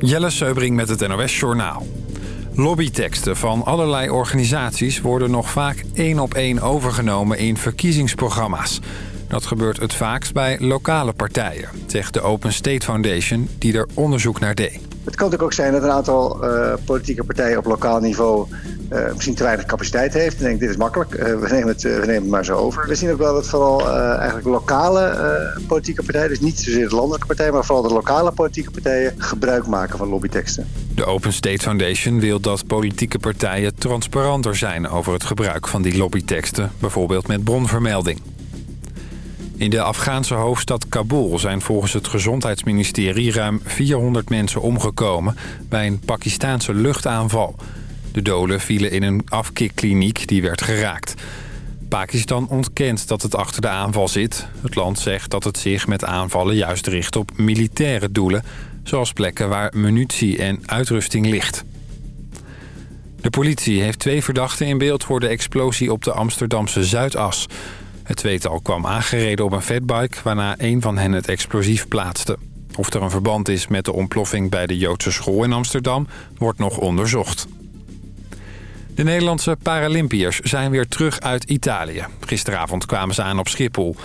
Jelle Seubring met het NOS Journaal. Lobbyteksten van allerlei organisaties worden nog vaak één op één overgenomen in verkiezingsprogramma's. Dat gebeurt het vaakst bij lokale partijen, zegt de Open State Foundation die er onderzoek naar deed. Het kan natuurlijk ook zijn dat een aantal uh, politieke partijen op lokaal niveau uh, misschien te weinig capaciteit heeft. En denkt, dit is makkelijk, uh, we, nemen het, we nemen het maar zo over. We zien ook wel dat vooral eigenlijk lokale politieke partijen, dus niet zozeer de landelijke partijen, maar vooral de lokale politieke partijen gebruik maken van lobbyteksten. De Open State Foundation wil dat politieke partijen transparanter zijn over het gebruik van die lobbyteksten, bijvoorbeeld met bronvermelding. In de Afghaanse hoofdstad Kabul zijn volgens het gezondheidsministerie ruim 400 mensen omgekomen bij een Pakistaanse luchtaanval. De doden vielen in een afkikkliniek die werd geraakt. Pakistan ontkent dat het achter de aanval zit. Het land zegt dat het zich met aanvallen juist richt op militaire doelen... zoals plekken waar munitie en uitrusting ligt. De politie heeft twee verdachten in beeld voor de explosie op de Amsterdamse Zuidas... Het tweetal kwam aangereden op een fatbike... waarna een van hen het explosief plaatste. Of er een verband is met de ontploffing bij de Joodse school in Amsterdam... wordt nog onderzocht. De Nederlandse Paralympiërs zijn weer terug uit Italië. Gisteravond kwamen ze aan op Schiphol.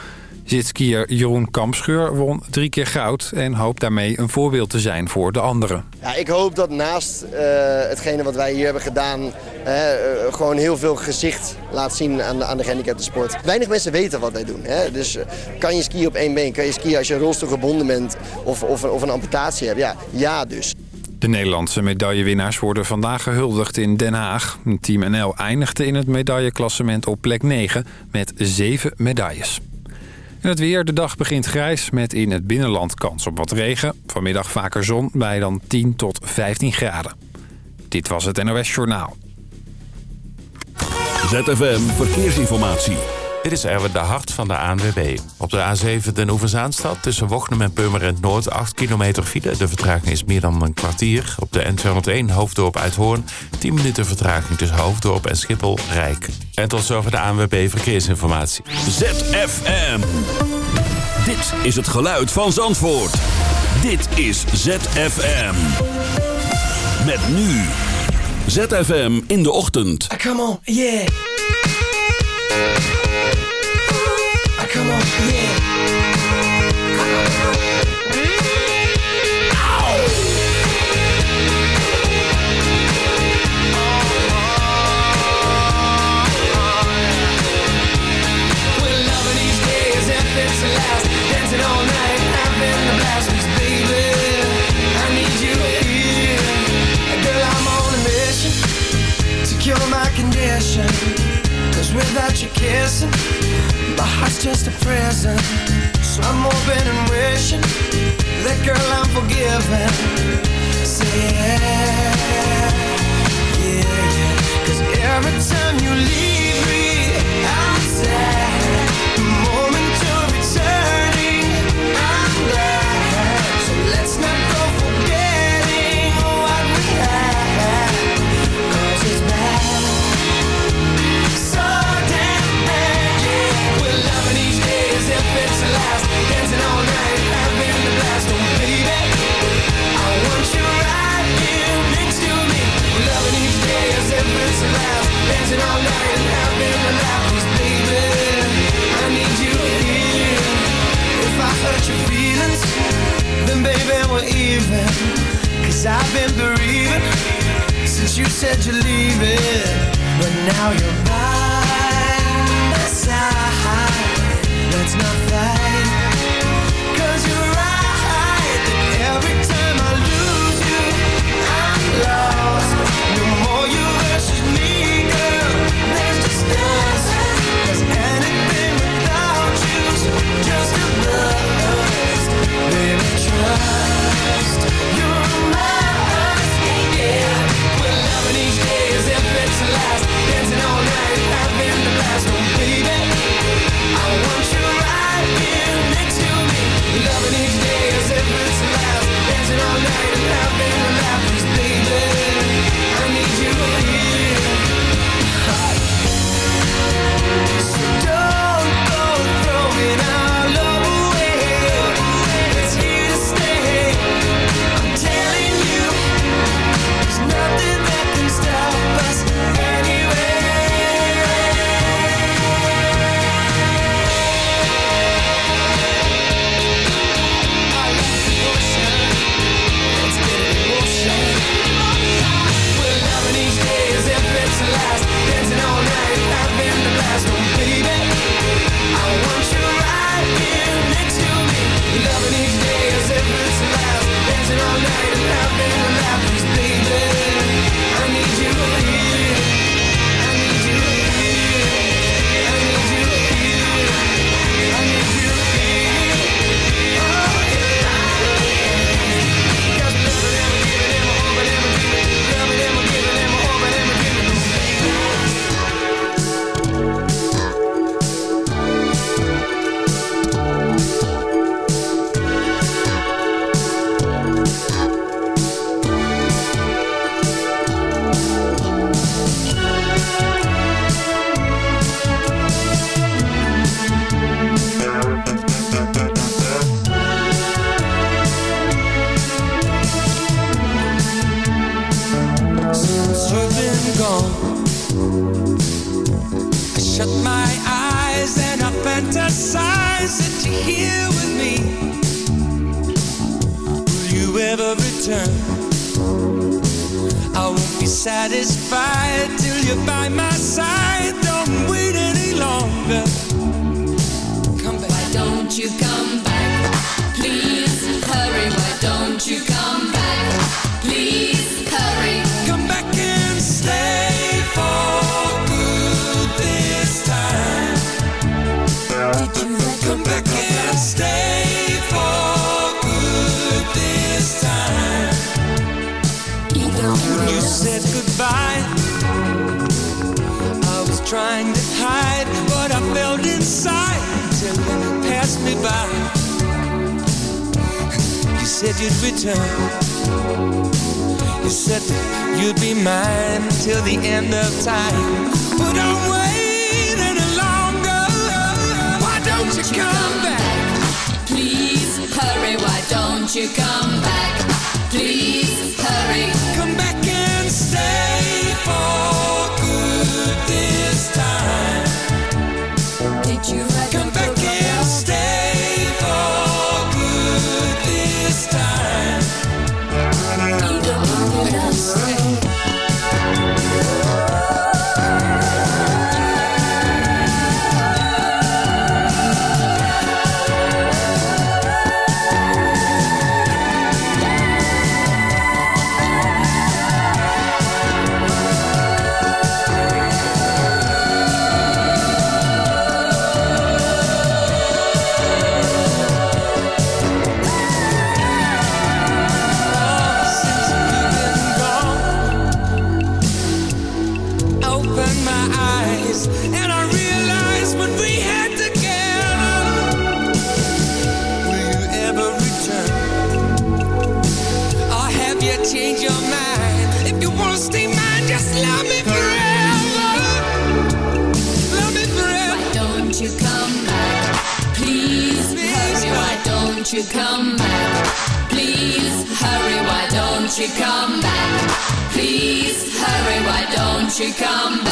Zitskier Jeroen Kampscheur won drie keer goud... en hoopt daarmee een voorbeeld te zijn voor de anderen. Ja, ik hoop dat naast uh, hetgene wat wij hier hebben gedaan... Uh, gewoon heel veel gezicht laat zien aan de, aan de gehandicapte sport. Weinig mensen weten wat wij doen. Hè? Dus kan je skiën op één been? Kan je skiën als je rolstoelgebonden bent of, of, of een amputatie hebt? Ja, ja dus. De Nederlandse medaillewinnaars worden vandaag gehuldigd in Den Haag. Team NL eindigde in het medailleklassement op plek 9 met 7 medailles. En het weer, de dag begint grijs met in het binnenland kans op wat regen. Vanmiddag vaker zon bij dan 10 tot 15 graden. Dit was het NOS Journaal. ZFM Verkeersinformatie. Dit is Erwin de Hart van de ANWB. Op de A7 Den Oeverzaanstad tussen Wochnum en Purmerend Noord 8 kilometer file. De vertraging is meer dan een kwartier. Op de N201 Hoofddorp Uithoorn 10 minuten vertraging tussen Hoofddorp en Schiphol Rijk. En tot zover de ANWB Verkeersinformatie. ZFM. Dit is het geluid van Zandvoort. Dit is ZFM. Met nu. ZFM in de ochtend. Come on, yeah. Come on, yeah. I'm on cure my condition. Without your kissing, my heart's just a prison. So I'm hoping and wishing that girl I'm forgiven. Say yeah, yeah. Cause every time you leave me, I'm sad. Now Don't come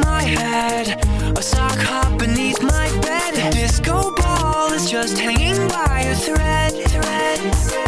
my head. A sock hop beneath my bed. The disco ball is just hanging by a thread, thread, thread.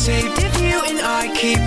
saved if you and I keep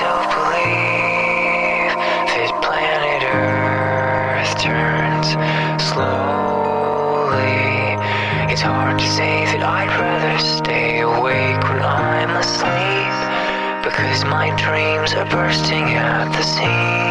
myself believe that planet Earth turns slowly. It's hard to say that I'd rather stay awake when I'm asleep because my dreams are bursting at the seams.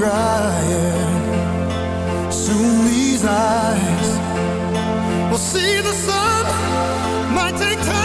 drying. Soon these eyes will see the sun. Might take time.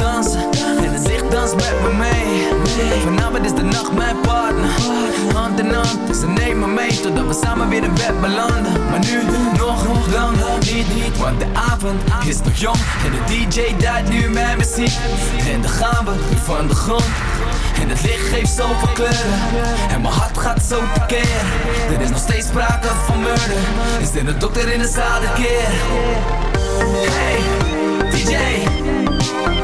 Dansen. En het licht danst met me mee. Vanavond is de nacht mijn partner. Hand in hand, ze nemen mee Totdat we samen weer in bed belanden. Maar nu nog lang niet, niet. Want de avond is nog jong. En de DJ draait nu mijn muziek. En dan gaan we nu van de grond. En het licht geeft zoveel kleuren. En mijn hart gaat zo tekeer Er is nog steeds sprake van murder. Is dit de dokter in de zaal keer? Hey, DJ nog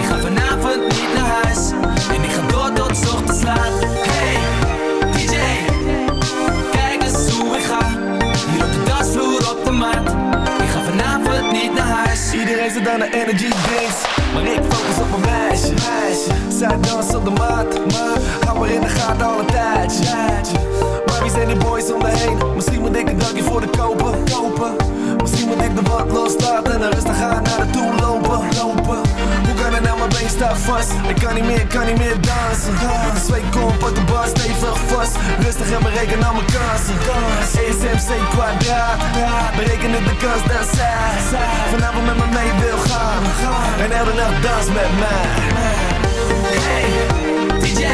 Ik ga vanavond niet naar huis En ik ga door tot ochtends laat. Hey, DJ Kijk eens hoe ik ga. Hier op de dansvloer op de mat. Ik ga vanavond niet naar huis. Iedereen zit aan de energy drinks Maar ik focus op mijn meisje, meisje. Zij danst op de mat Maar hou in de gaten al een tijdje. Maar wie zijn die boys om me heen? Misschien moet ik een dankje voor de kopen, kopen. Misschien moet ik de wat loslaten En rustig gaan naar de toe lopen, lopen. Hoe kan het nou, mijn been staat vast. Ik kan niet meer, kan niet meer dansen. Twee komp op de bar, stevig vast. Rustig en bereken al mijn kansen. ESMC kwadraat. Berekenen de kans dat zij Vanavond met me mee wil gaan. En elke nacht dans met mij. Hey, DJ,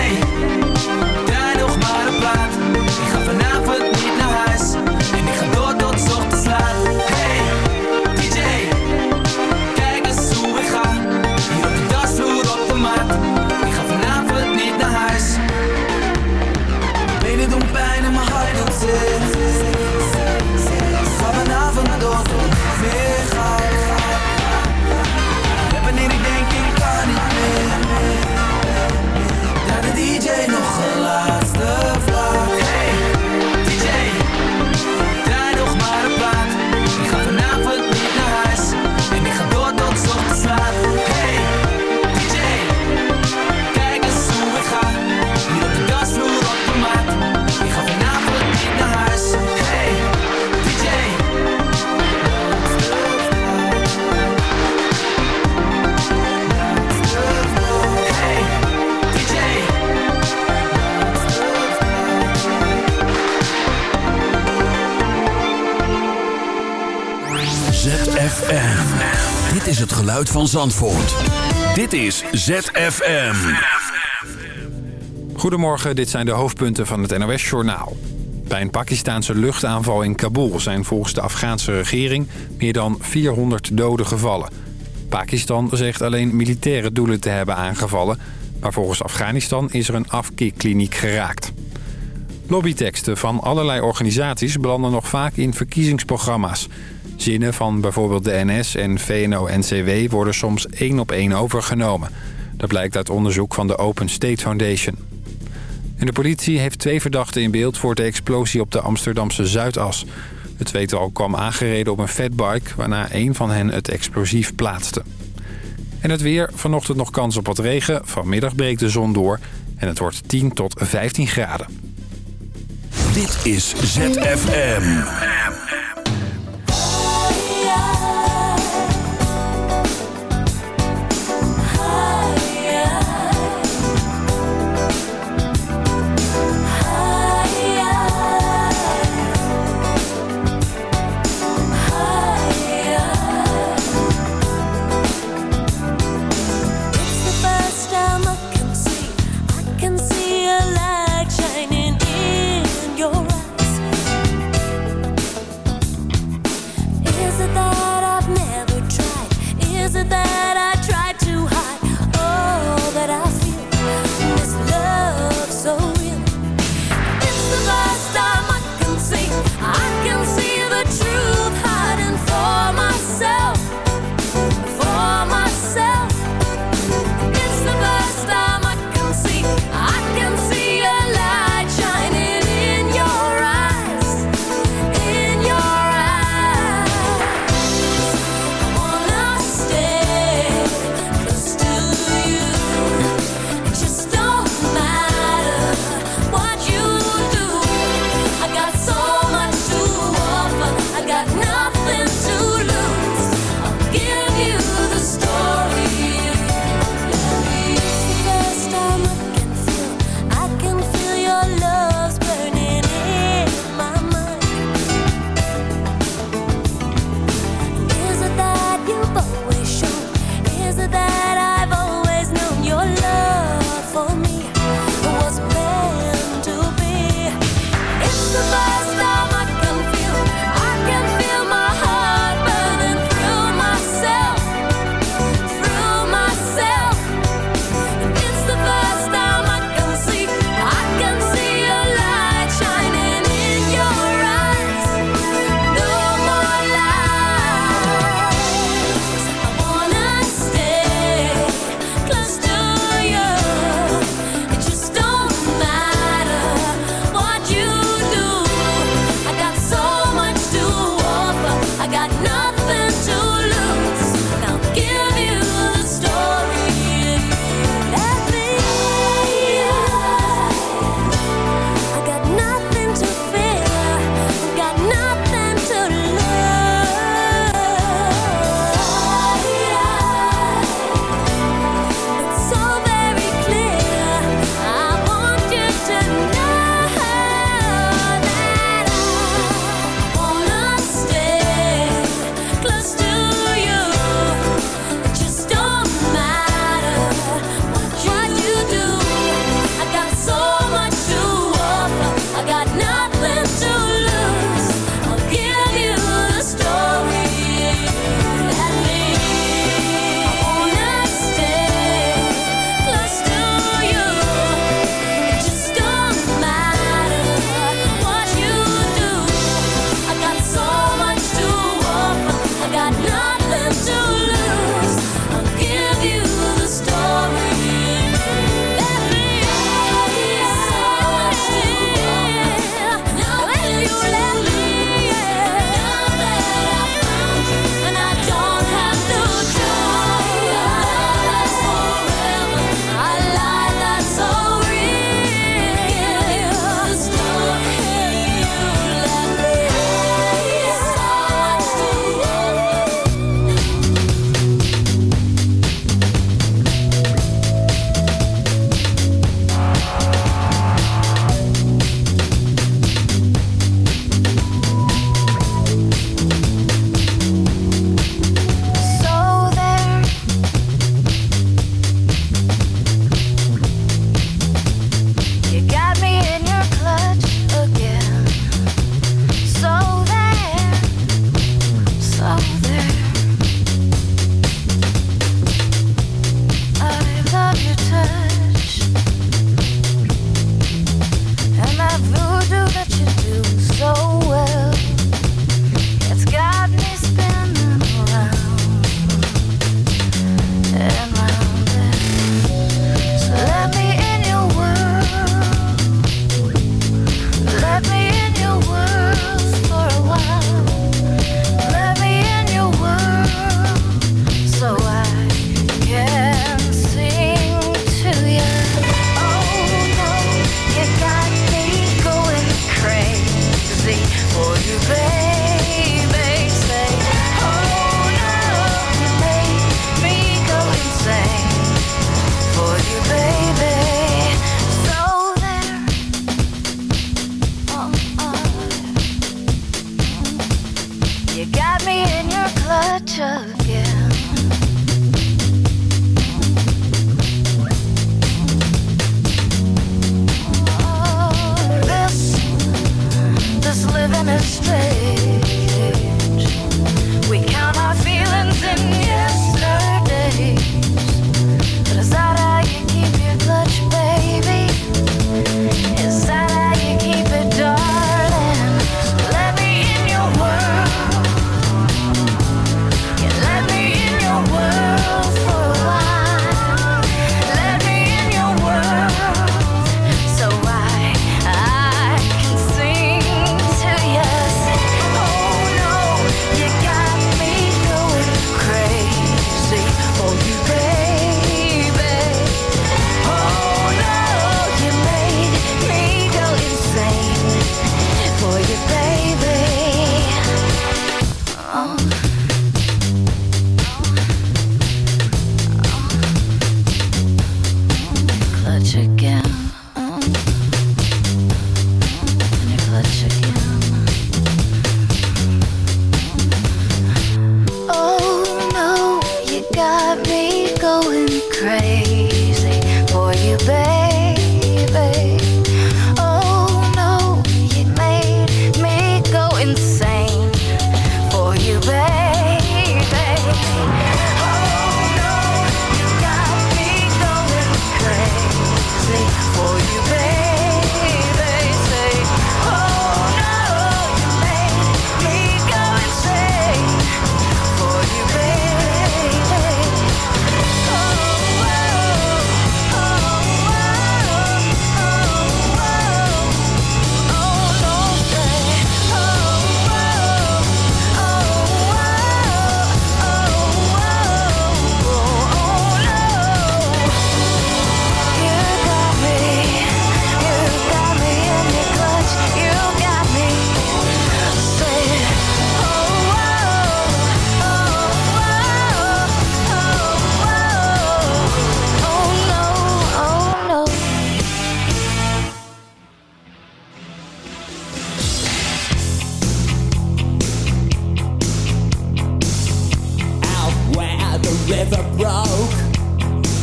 van Zandvoort. Dit is ZFM. Goedemorgen, dit zijn de hoofdpunten van het NOS-journaal. Bij een Pakistaanse luchtaanval in Kabul zijn volgens de Afghaanse regering meer dan 400 doden gevallen. Pakistan zegt alleen militaire doelen te hebben aangevallen... maar volgens Afghanistan is er een afkeerkliniek geraakt. Lobbyteksten van allerlei organisaties belanden nog vaak in verkiezingsprogramma's. Zinnen van bijvoorbeeld de NS en VNO-NCW worden soms één op één overgenomen. Dat blijkt uit onderzoek van de Open State Foundation. En de politie heeft twee verdachten in beeld voor de explosie op de Amsterdamse Zuidas. Het tweetal kwam aangereden op een fatbike, waarna een van hen het explosief plaatste. En het weer, vanochtend nog kans op wat regen, vanmiddag breekt de zon door en het wordt 10 tot 15 graden. Dit is ZFM.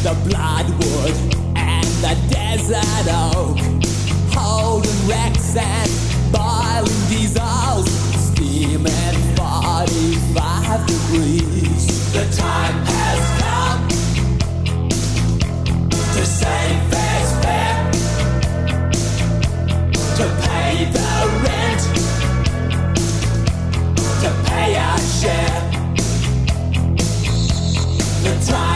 the bloodwood and the desert oak. Holding wrecks and boiling diesels, steaming 45 degrees. The time has come to save fair's fair, to pay the rent, to pay our share. The time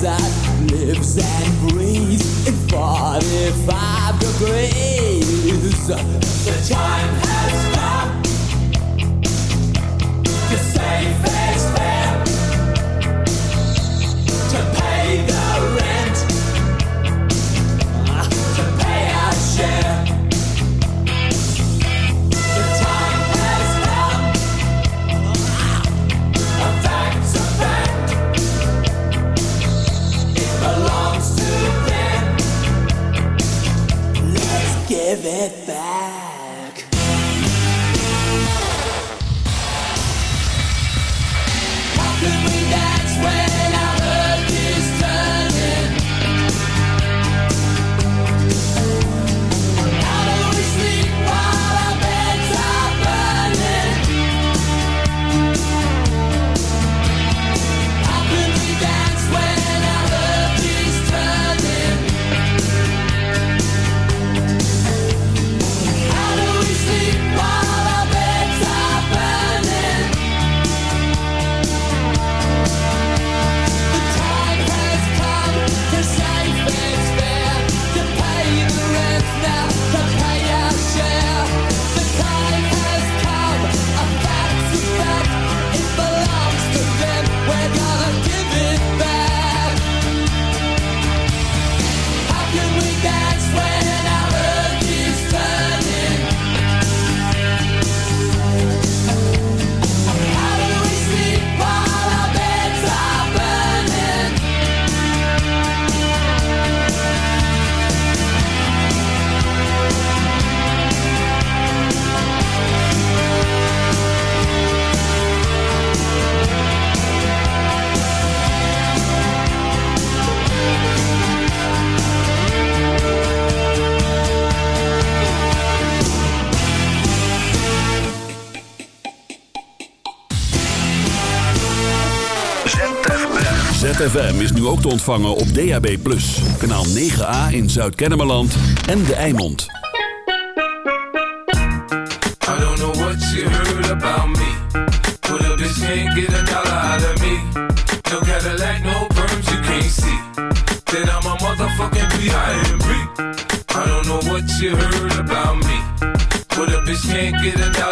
that lives and breathes in 45 degrees. ZFM is nu ook te ontvangen op DAB+. Kanaal 9A in Zuid-Kennemerland en De Eimond. I don't know what you heard about me. But a bitch can't get a dollar out of me. No Cadillac, no perms, you can't see. Then I'm a motherfucking B.I.M.B. I don't know what you heard about me. But a bitch can't get a dollar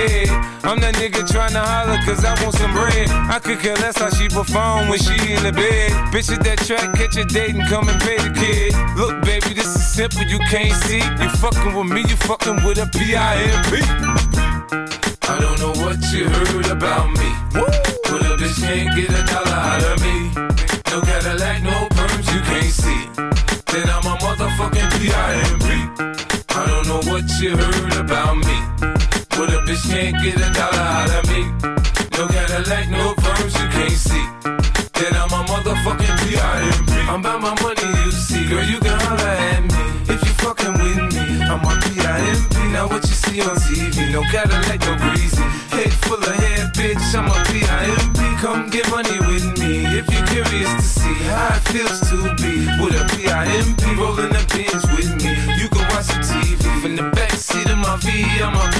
head. I'm that nigga tryna holler cause I want some bread. I could care less how she perform when she in the bed. Bitch at that track, catch a date and come and pay the kid. Look, baby, this is simple, you can't see. You fucking with me, you fucking with a P-I-M-P. I don't know what you heard about me. But a bitch can't get a dollar out of me. No Cadillac, no perms, you can't see. Then I'm a motherfucking P.I.M.P. I don't know what you heard about me. But a bitch can't get a dollar out of me. No Cadillac, no perms, you can't see. Then I'm a motherfucking P.I.M.P. I'm about my money, you see. Girl, you can holler at me. If you fucking with me, I'm a P.I.M.P. Now what you see on TV, no Cadillac, no greasy. Head full of hair, bitch, I'm a P.I.M.P. Come get money with me if you're curious to see how it feels to be with a P.I.M.P. Rolling the pins with me. You can watch the TV from the backseat of my V, I'm a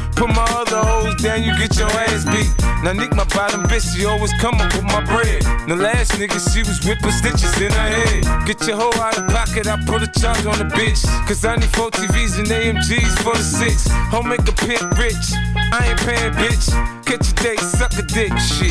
Put my other hoes down, you get your ass beat. Now Nick, my bottom bitch, she always come up with my bread. The last nigga, she was whipping stitches in her head. Get your hoe out of pocket, I put a charge on the bitch. Cause I need four TVs and AMGs for the six. Home make a pimp rich. I ain't paying, bitch. Catch a date, suck a dick, shit.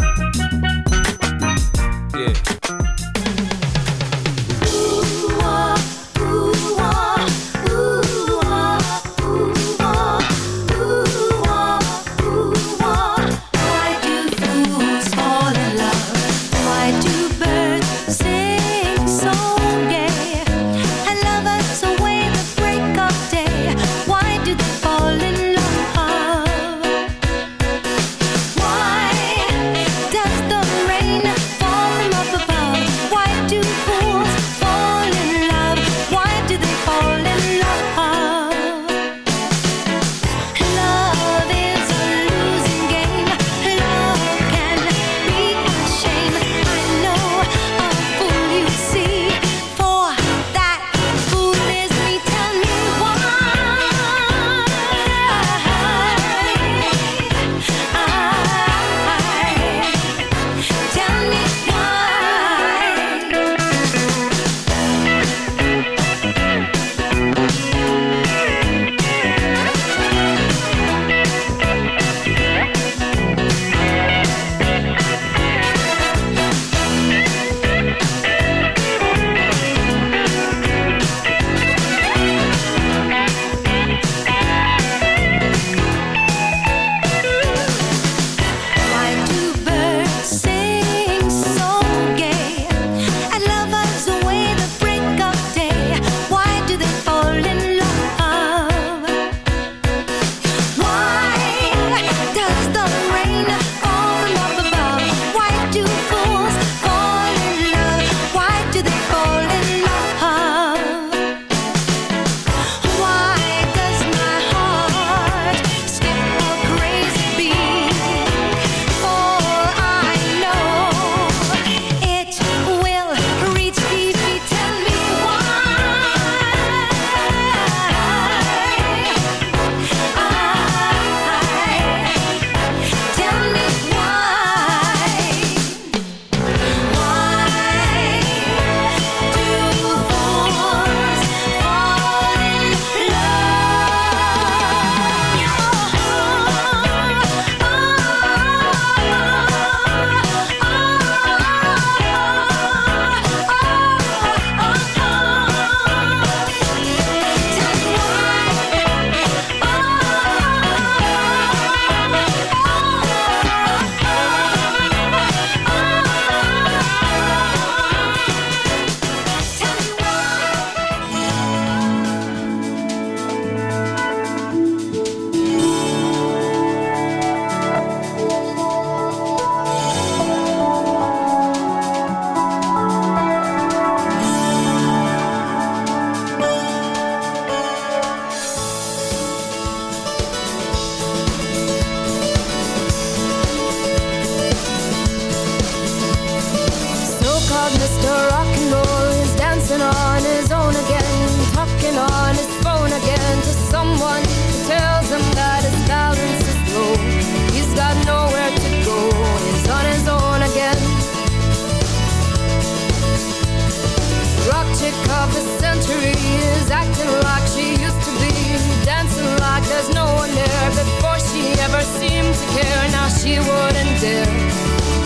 born and dead.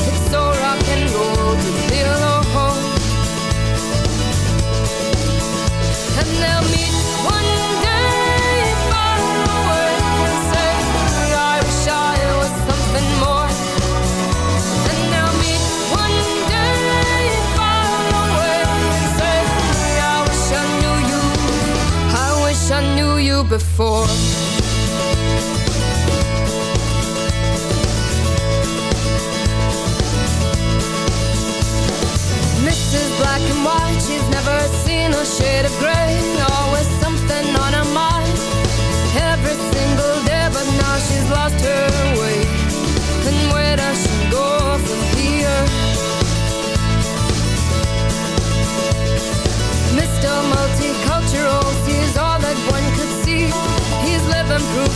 It's so rock and roll to feel a home. And they'll meet one day far away and say, I wish I was something more. And they'll meet one day far away and say, I wish I knew you. I wish I knew you before. shade of gray, always something on her mind. Every single day, but now she's lost her way. And where does she go from here? Mr. Multicultural sees all that one could see. He's living proof